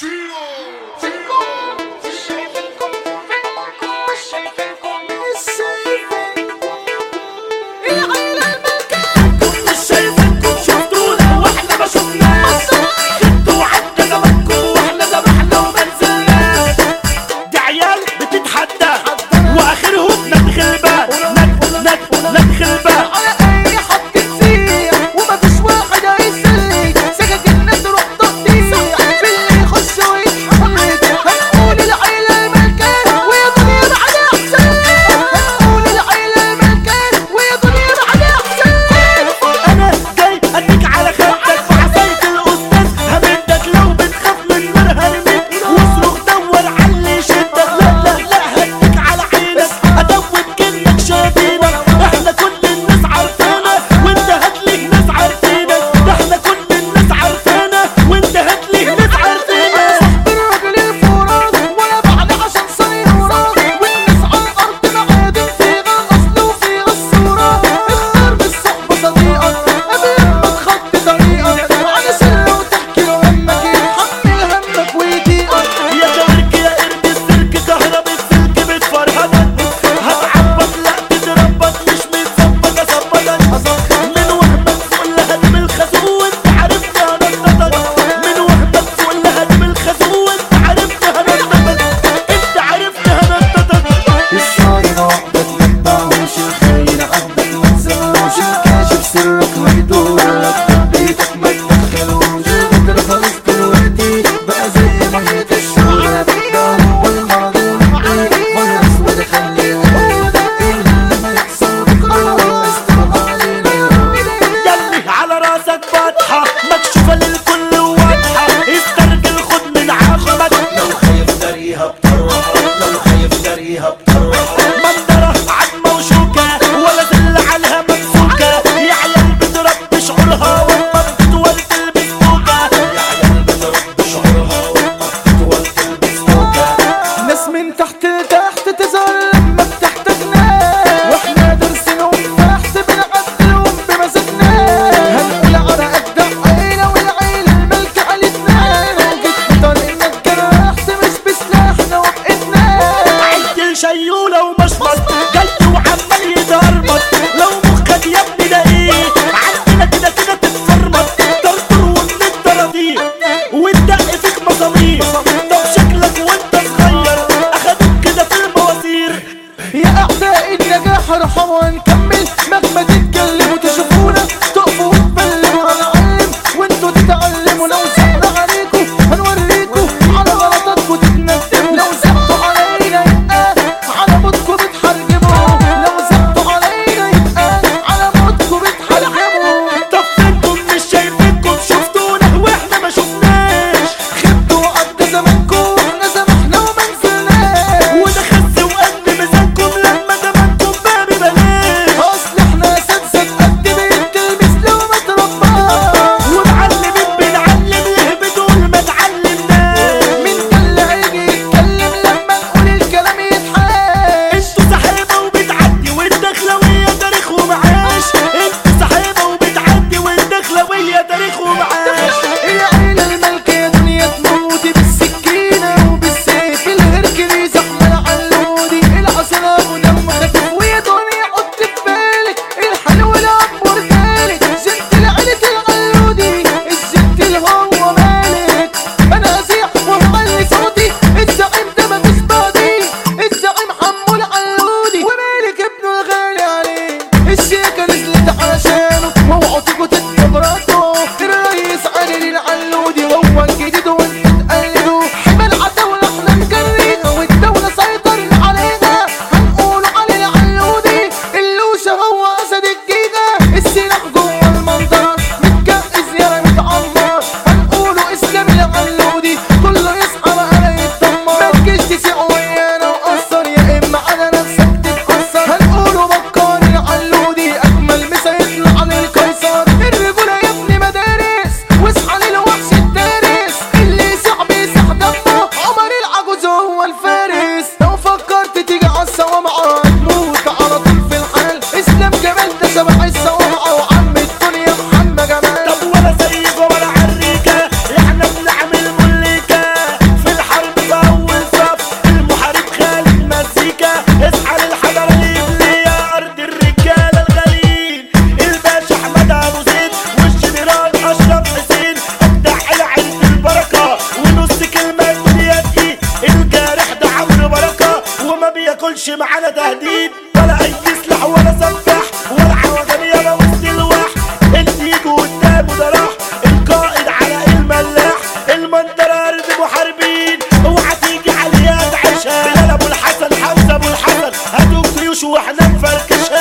Cheetos! Cheetos! لو مخك يا ابني ده إيه عندنا كده كده تتفرمط طرطر الطراطير والدق فيك مصامير طب شكلك وانت صغير. اخدوك كده في المواسير. يا أعدائي النجاح ارحموا انت يكونش معانا تهديد. ولا أي سلاح ولا سفاح. ولا عوجان يابا وسط الواح. اللي يجوا قدامه ده راح القائد على الملاح. المنطرة ارض محاربين اوعى تيجي عليها تعيشها بلال أبو الحسن حمزه أبو الحسن. هاتوا جيوش وإحنا نفركشها